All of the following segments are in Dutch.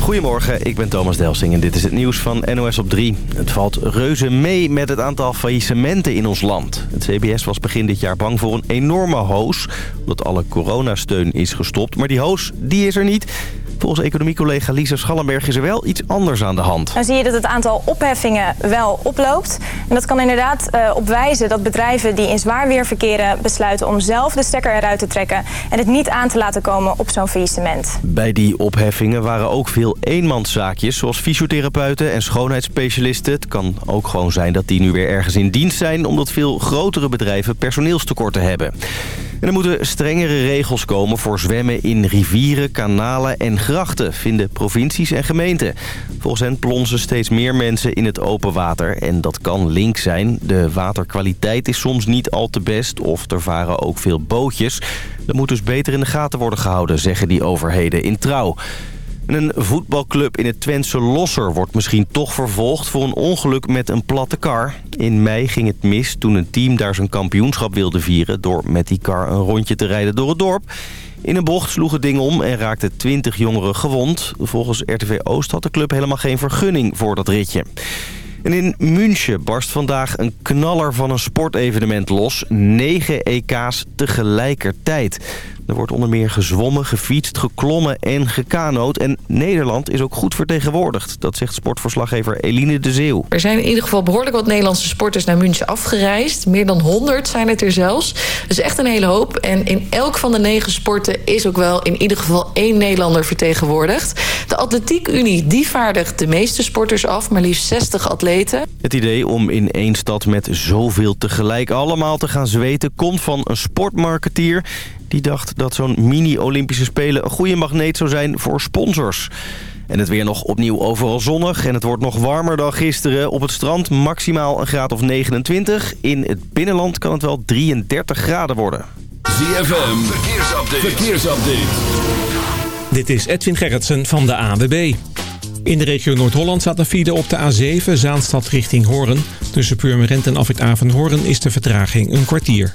Goedemorgen, ik ben Thomas Delsing en dit is het nieuws van NOS op 3. Het valt reuze mee met het aantal faillissementen in ons land. Het CBS was begin dit jaar bang voor een enorme hoos... omdat alle coronasteun is gestopt. Maar die hoos, die is er niet... Volgens economiecollega Lisa Schallenberg is er wel iets anders aan de hand. Dan zie je dat het aantal opheffingen wel oploopt. En dat kan inderdaad uh, op wijzen dat bedrijven die in zwaar weer verkeren... besluiten om zelf de stekker eruit te trekken... en het niet aan te laten komen op zo'n faillissement. Bij die opheffingen waren ook veel eenmanszaakjes... zoals fysiotherapeuten en schoonheidsspecialisten. Het kan ook gewoon zijn dat die nu weer ergens in dienst zijn... omdat veel grotere bedrijven personeelstekorten hebben. En er moeten strengere regels komen voor zwemmen in rivieren, kanalen en grachten, vinden provincies en gemeenten. Volgens hen plonzen steeds meer mensen in het open water en dat kan link zijn. De waterkwaliteit is soms niet al te best of er varen ook veel bootjes. Dat moet dus beter in de gaten worden gehouden, zeggen die overheden in trouw. Een voetbalclub in het Twentse Losser wordt misschien toch vervolgd voor een ongeluk met een platte kar. In mei ging het mis toen een team daar zijn kampioenschap wilde vieren... door met die kar een rondje te rijden door het dorp. In een bocht sloeg het ding om en raakte 20 jongeren gewond. Volgens RTV Oost had de club helemaal geen vergunning voor dat ritje. En in München barst vandaag een knaller van een sportevenement los. 9 EK's tegelijkertijd. Er wordt onder meer gezwommen, gefietst, geklommen en gekanoot. En Nederland is ook goed vertegenwoordigd. Dat zegt sportverslaggever Eline de Zeeuw. Er zijn in ieder geval behoorlijk wat Nederlandse sporters naar München afgereisd. Meer dan 100 zijn het er zelfs. Dus echt een hele hoop. En in elk van de negen sporten is ook wel in ieder geval één Nederlander vertegenwoordigd. De Atletiek Unie die vaardigt de meeste sporters af. Maar liefst 60 atleten. Het idee om in één stad met zoveel tegelijk allemaal te gaan zweten... komt van een sportmarketeer die dacht dat zo'n mini-Olympische Spelen een goede magneet zou zijn voor sponsors. En het weer nog opnieuw overal zonnig en het wordt nog warmer dan gisteren. Op het strand maximaal een graad of 29. In het binnenland kan het wel 33 graden worden. ZFM, verkeersupdate. verkeersupdate. Dit is Edwin Gerritsen van de AWB. In de regio Noord-Holland staat een file op de A7 Zaanstad richting Hoorn. Tussen Purmerend en Afrit Avenhoorn is de vertraging een kwartier.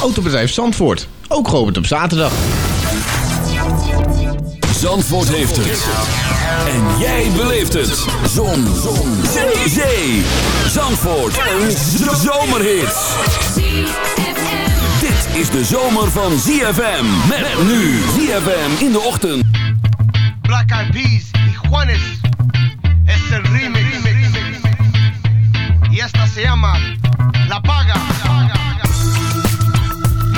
Autobedrijf Zandvoort. Ook geopend op zaterdag. Zandvoort heeft het. En jij beleeft het. Zon. Zon. Zee. Zee. Zandvoort. Een zomerhit. Dit is de zomer van ZFM. Met nu ZFM in de ochtend. Black Eyed Peas y Juanes. Es el remix. Y esta se llama La Paga.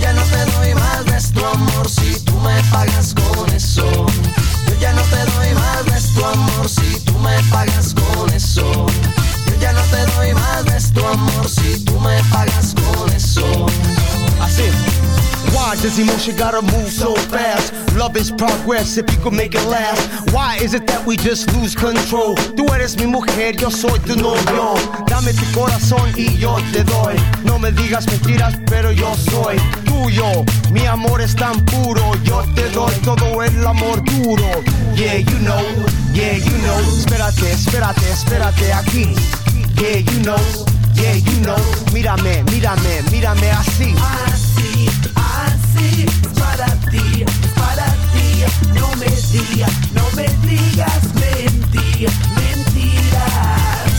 Ya. Why does emotion gotta move so fast? Love is progress if you could make it last. Why is it that we just lose control? Tú eres mi mujer, yo soy tu novio. Dame tu corazón y yo te doy. No me digas mentiras, pero yo soy. Tuyo. Mi amor es tan puro, yo te doy todo el amor duro. Yeah, you know, yeah, you know. Espérate, espérate, espérate aquí. Yeah, you know, yeah, you know. Mírame, mírame, mírame así. Así, así, para ti, para ti. No me digas, no me digas mentira, mentiras.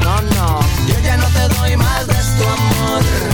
No, no, yo ya no te doy más de tu amor.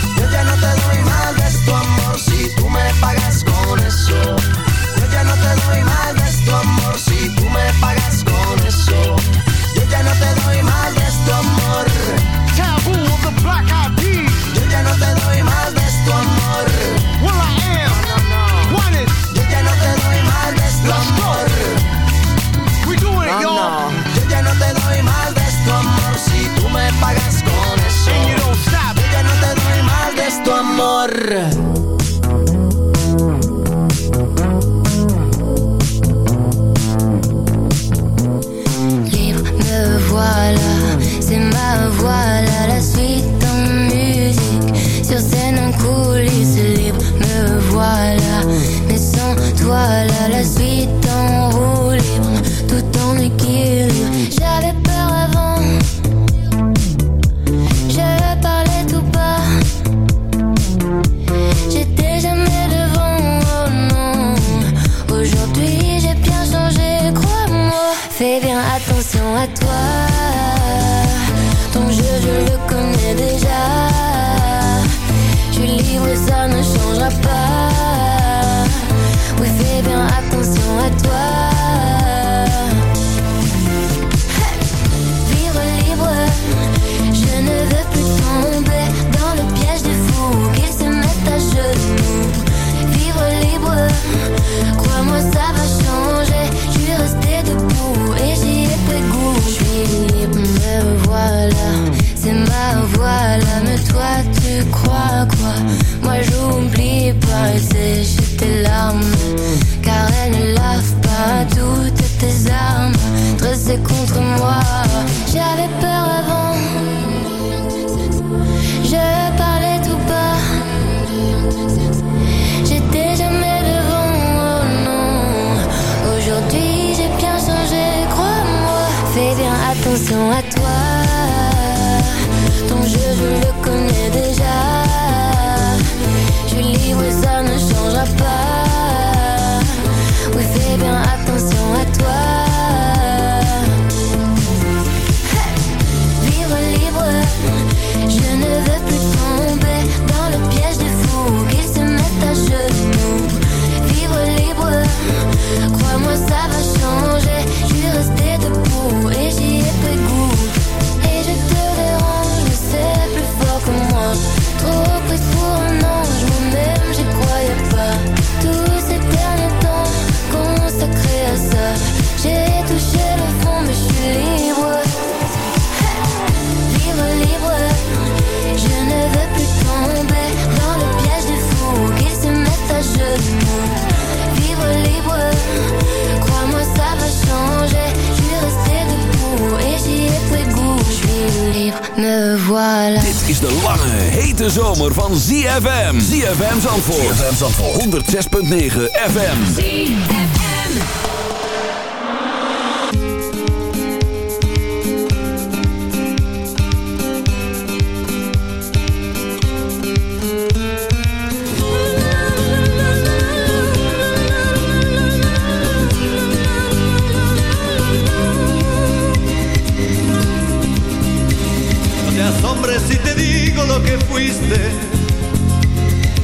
Yo ya no te doy más de tu amor si tú me pagas con eso. Yo ya no te doy más de tu amor si tú me pagas con eso. Yo ya no te doy más de tu amor. Taboo of the black eyed peas. Yo ya no te doy más de tu amor. Well, I am. No, no. One is, Yo ya no te doy más de tu Let's go. we doing it, No, y'all. no. Yo ya no te doy más de tu amor si tú me pagas con tu. Libre, me voilà, c'est ma voilà, la suite en musique. Sur scène en coulisses, libre, me voilà. Mais sans toi, là, la suite Zandvoort. ZFM Zandvoort. 106.9 FM. No te asombres si te digo lo que fuiste,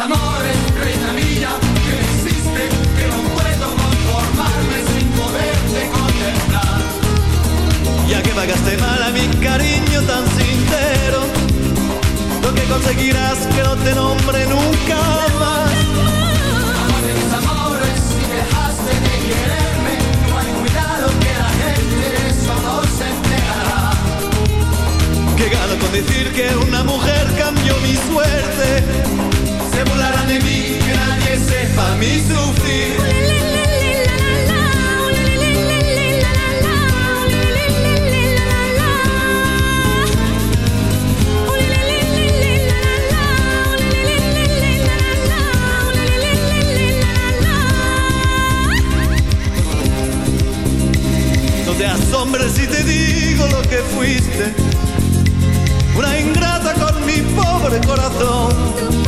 Amores, reina mía, que me hiciste, que no puedo conformarme sin poderte contemplar. Ya que pagaste mal a mi cariño tan sincero, lo que conseguirás que no te nombre nunca más. Amor de mis amores, si dejaste de quererme, no hay cuidado que la gente de eso no se enterará. Que gano con decir que una mujer cambió mi suerte. Se burlarán de mí, que nadie sepa mi sufrir. Te asombres si te digo lo que fuiste. Una ingrata con mi pobre corazón.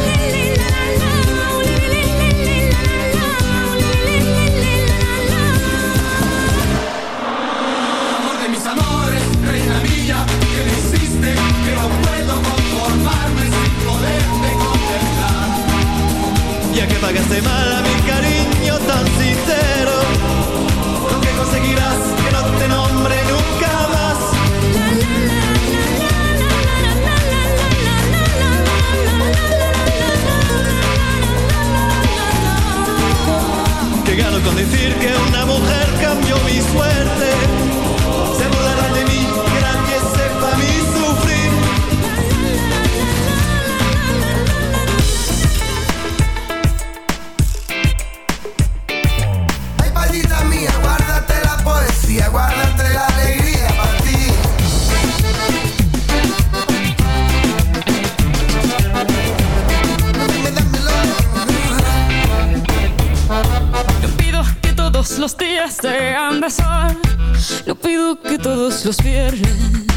Que me hiciste, que no puedo conformarme sin poderte contemplar. Ya que pagaste mal a mi cariño tan sincero, lo que conseguirás que no te nombre nunca más. Que con decir que una mujer cambió mi suerte. Los viernes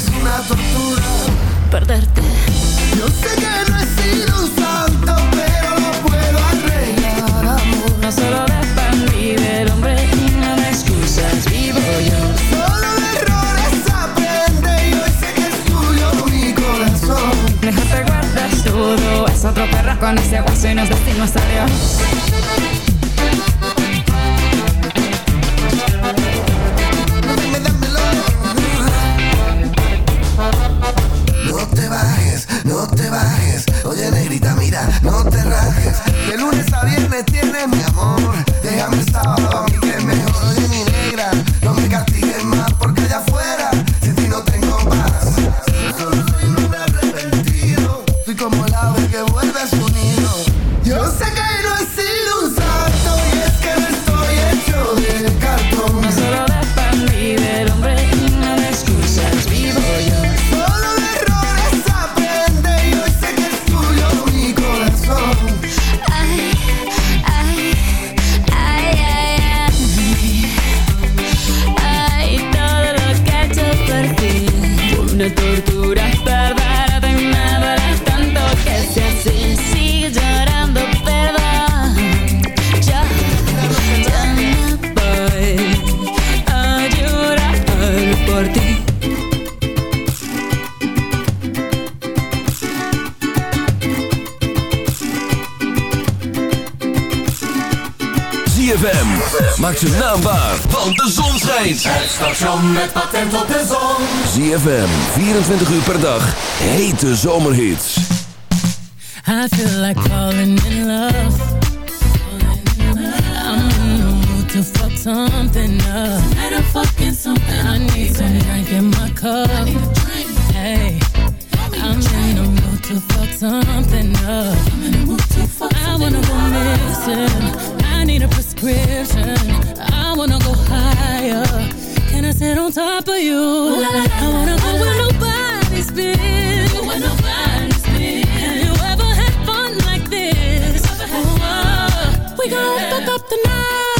es una tortura perderte. Yo sé que no he sido un santo, pero lo puedo arreglar, amor. No solo de pan vive el hombre y no de excusas vivo yo. Solo de errores aprende y hoy sé que es tuyo mi corazón. Mejor te guardas todo, es otro perro con ese guaso y nos destino adiós. station met patent. ZFM, 24 uur per dag, hete zomerhits. I feel like falling in love. I'm in the mood to fuck something fucking something. I need some drink in my cup. Hey, I'm in the wanna go missing. I need a prescription. I wanna go higher I sit on top of you. La, la, la, I wanna go where nobody's been. Have you ever had fun like this? We gon' yeah. fuck up the night.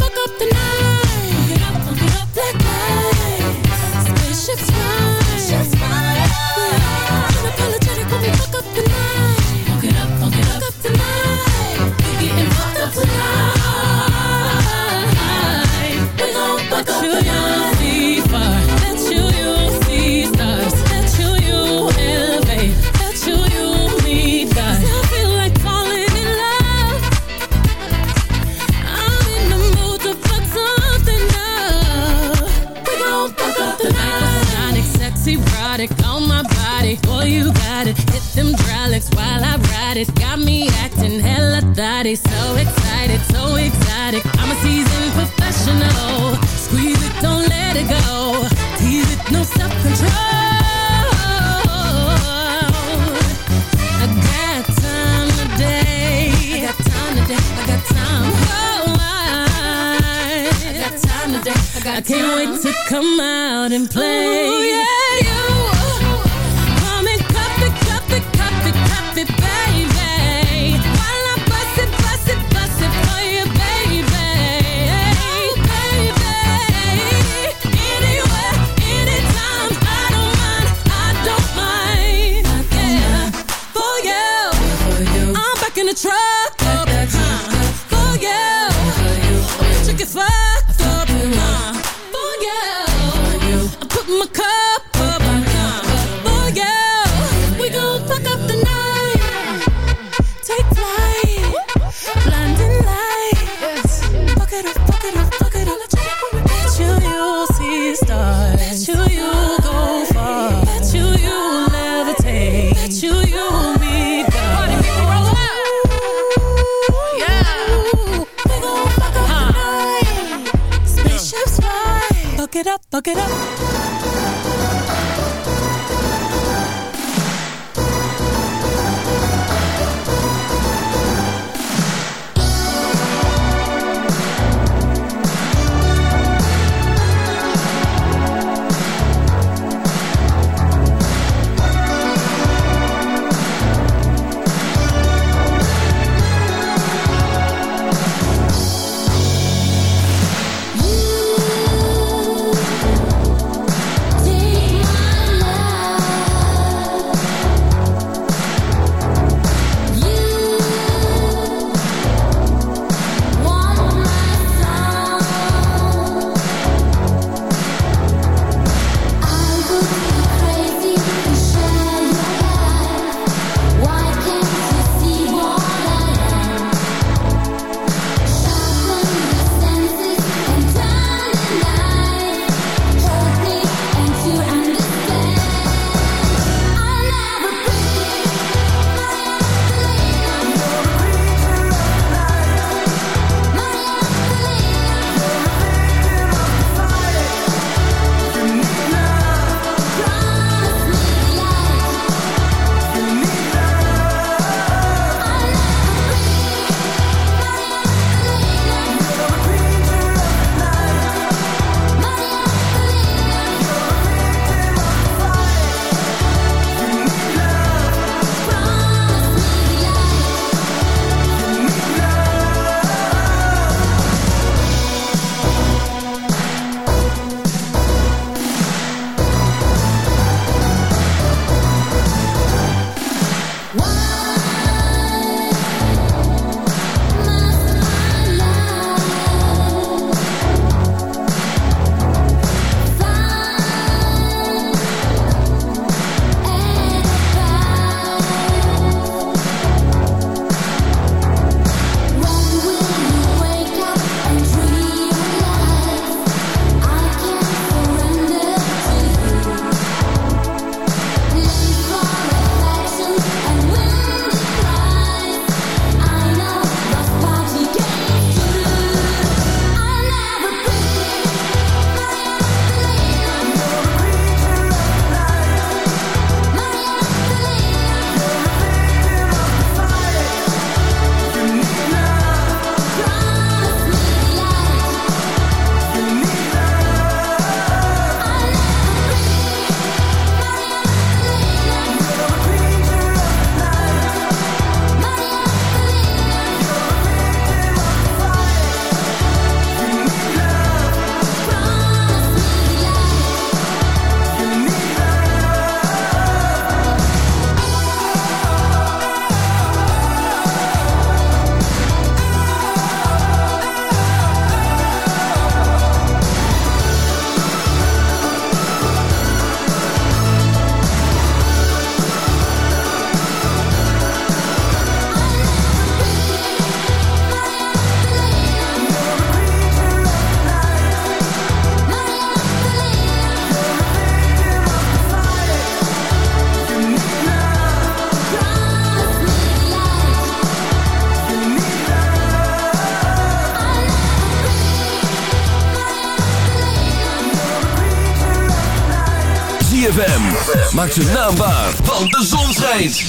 Maak ze naambaar, van de zon schijnt.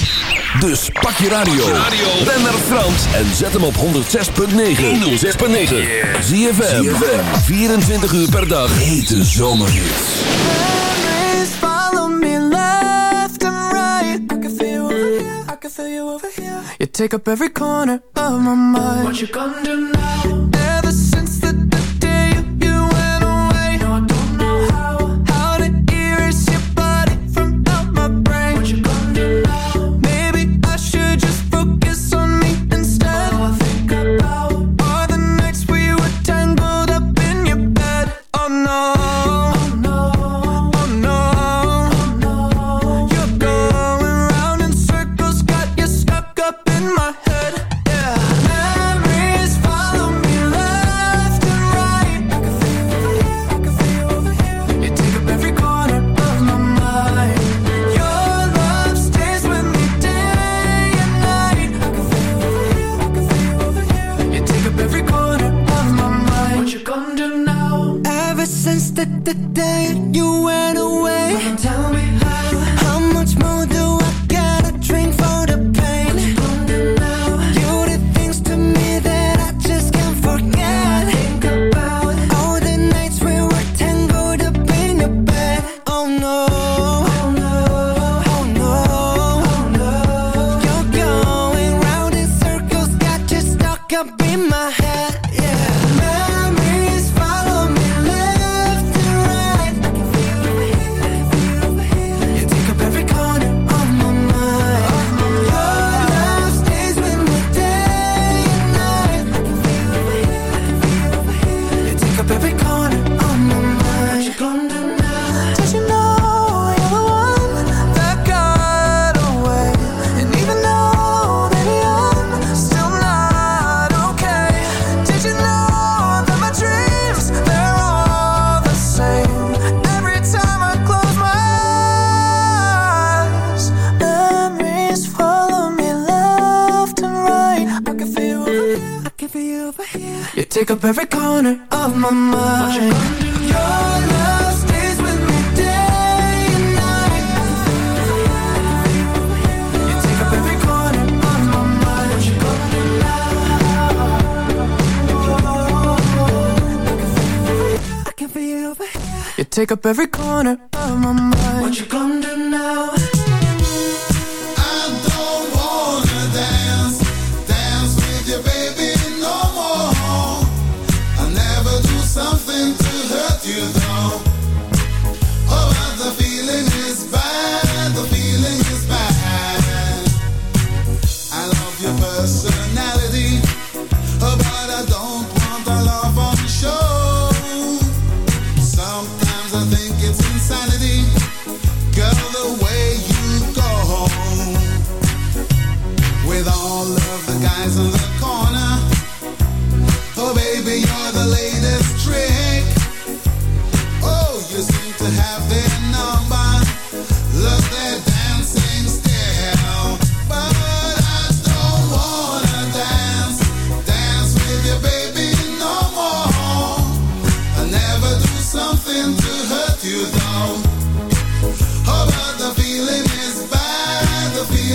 Dus pak je radio. Ben naar Frans en zet hem op 106.9. 106.9. Zie je 24 uur per dag. Hete zomerhits. You take up every corner of my mind. take up every corner of my mind. Your love stays with me day and night. You take up every corner of my mind. What you gonna do now? I can feel over here. You take up every corner of my mind. What you gonna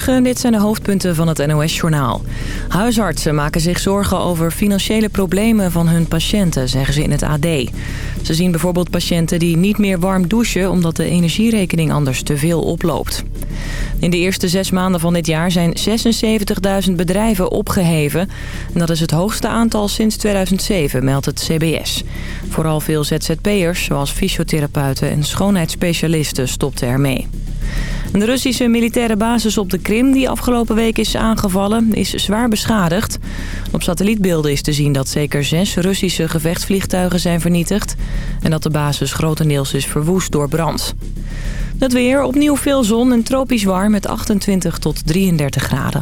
Dit zijn de hoofdpunten van het NOS-journaal. Huisartsen maken zich zorgen over financiële problemen van hun patiënten, zeggen ze in het AD. Ze zien bijvoorbeeld patiënten die niet meer warm douchen... omdat de energierekening anders te veel oploopt. In de eerste zes maanden van dit jaar zijn 76.000 bedrijven opgeheven. En dat is het hoogste aantal sinds 2007, meldt het CBS. Vooral veel ZZP'ers, zoals fysiotherapeuten en schoonheidsspecialisten, stopten ermee. De Russische militaire basis op de Krim, die afgelopen week is aangevallen, is zwaar beschadigd. Op satellietbeelden is te zien dat zeker zes Russische gevechtsvliegtuigen zijn vernietigd... en dat de basis grotendeels is verwoest door brand. Het weer, opnieuw veel zon en tropisch warm met 28 tot 33 graden.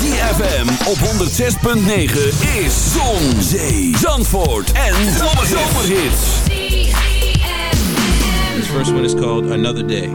ZFM op 106.9 is Zon, Zee, Zandvoort en Zomerhits. This first one is called Another Day.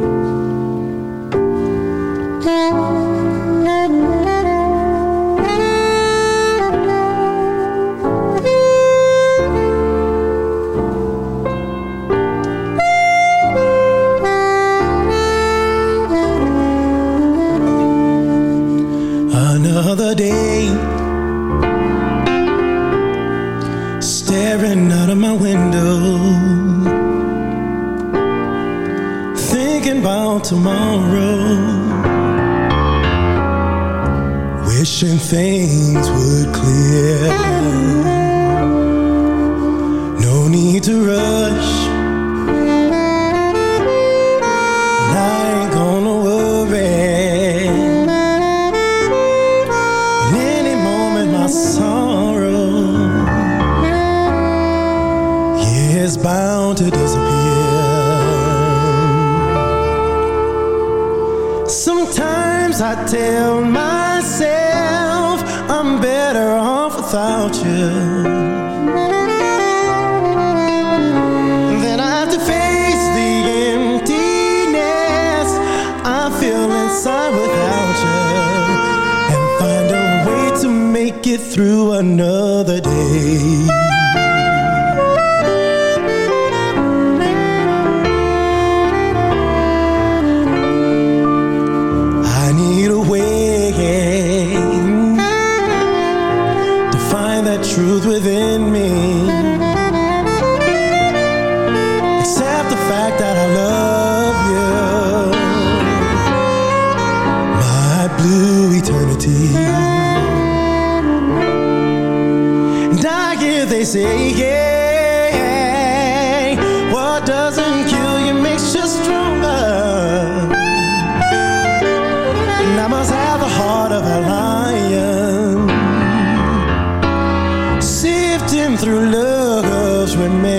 me.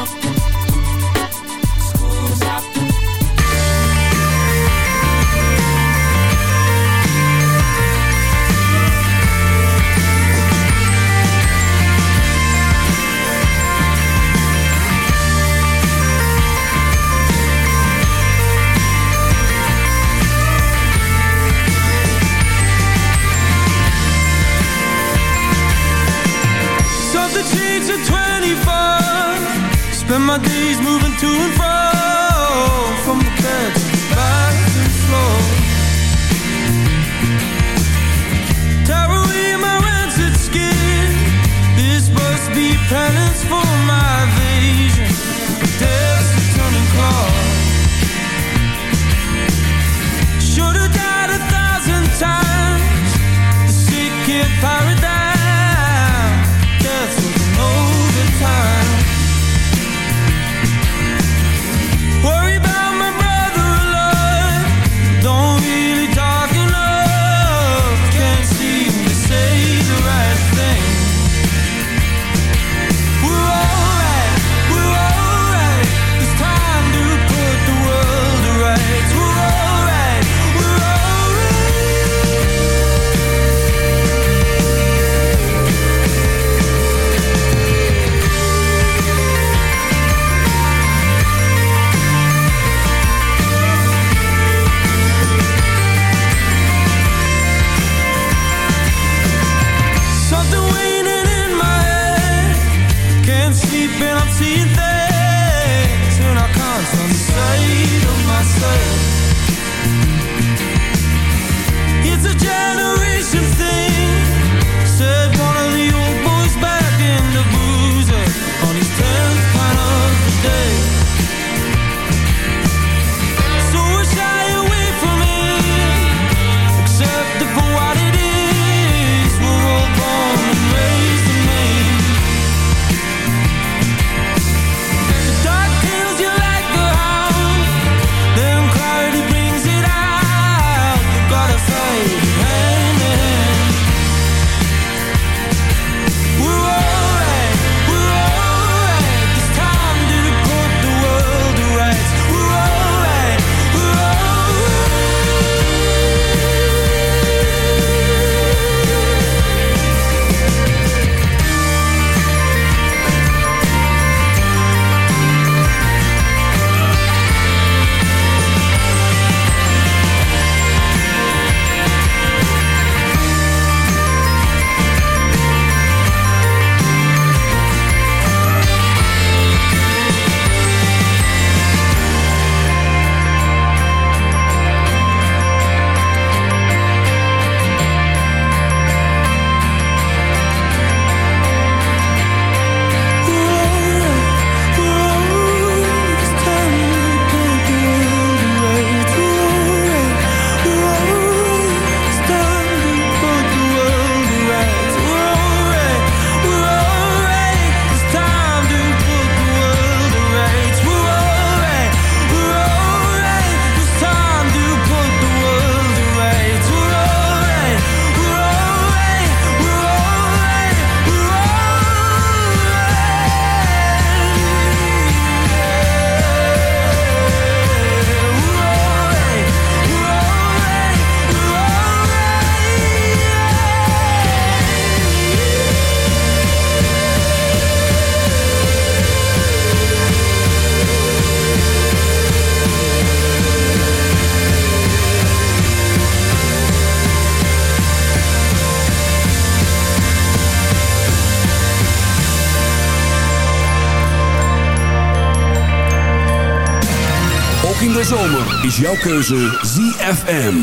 zomer is jouw keuze ZFM.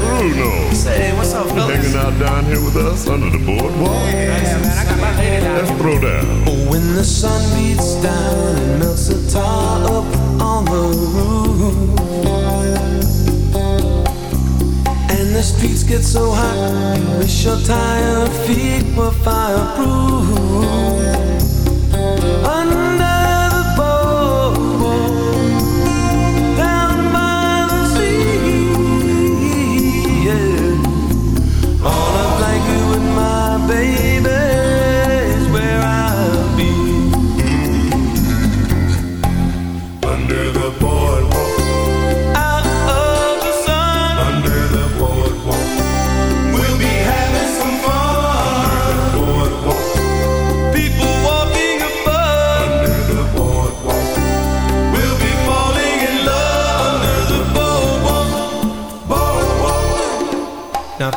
Bruno. Say, what's up, fellas? Hanging out down here with us under the boardwalk. Yeah, yeah man, I got my. Let's throw down. Oh, when the sun beats down and melts the tar up on the roof. And the streets get so hot, you wish your tired feet were fireproof.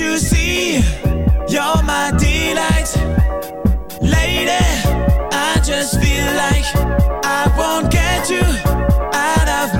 You see? You're my delight. Lady, I just feel like I won't get you out of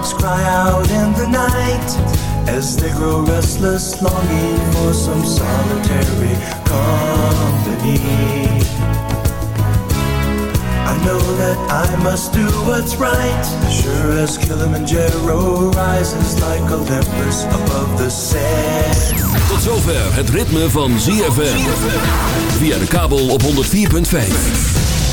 dogs cry out in the night as they grow restless, longing for some solitary company. I know that I must do what's right, sure as Kilimanjaro rises like Olympus above the sand. Tot zover het ritme van ZFM. Via de kabel op 104.5.